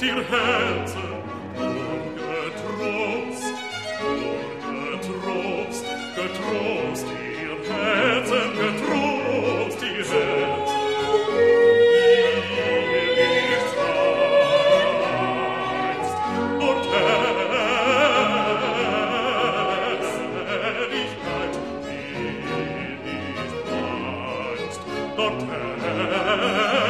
oft ihr Herzen ungetrost, ungetrost, getrost, ihr Herzen getrost, ihr Herzen. Dort Herrlichkeit, dort Herrlichkeit,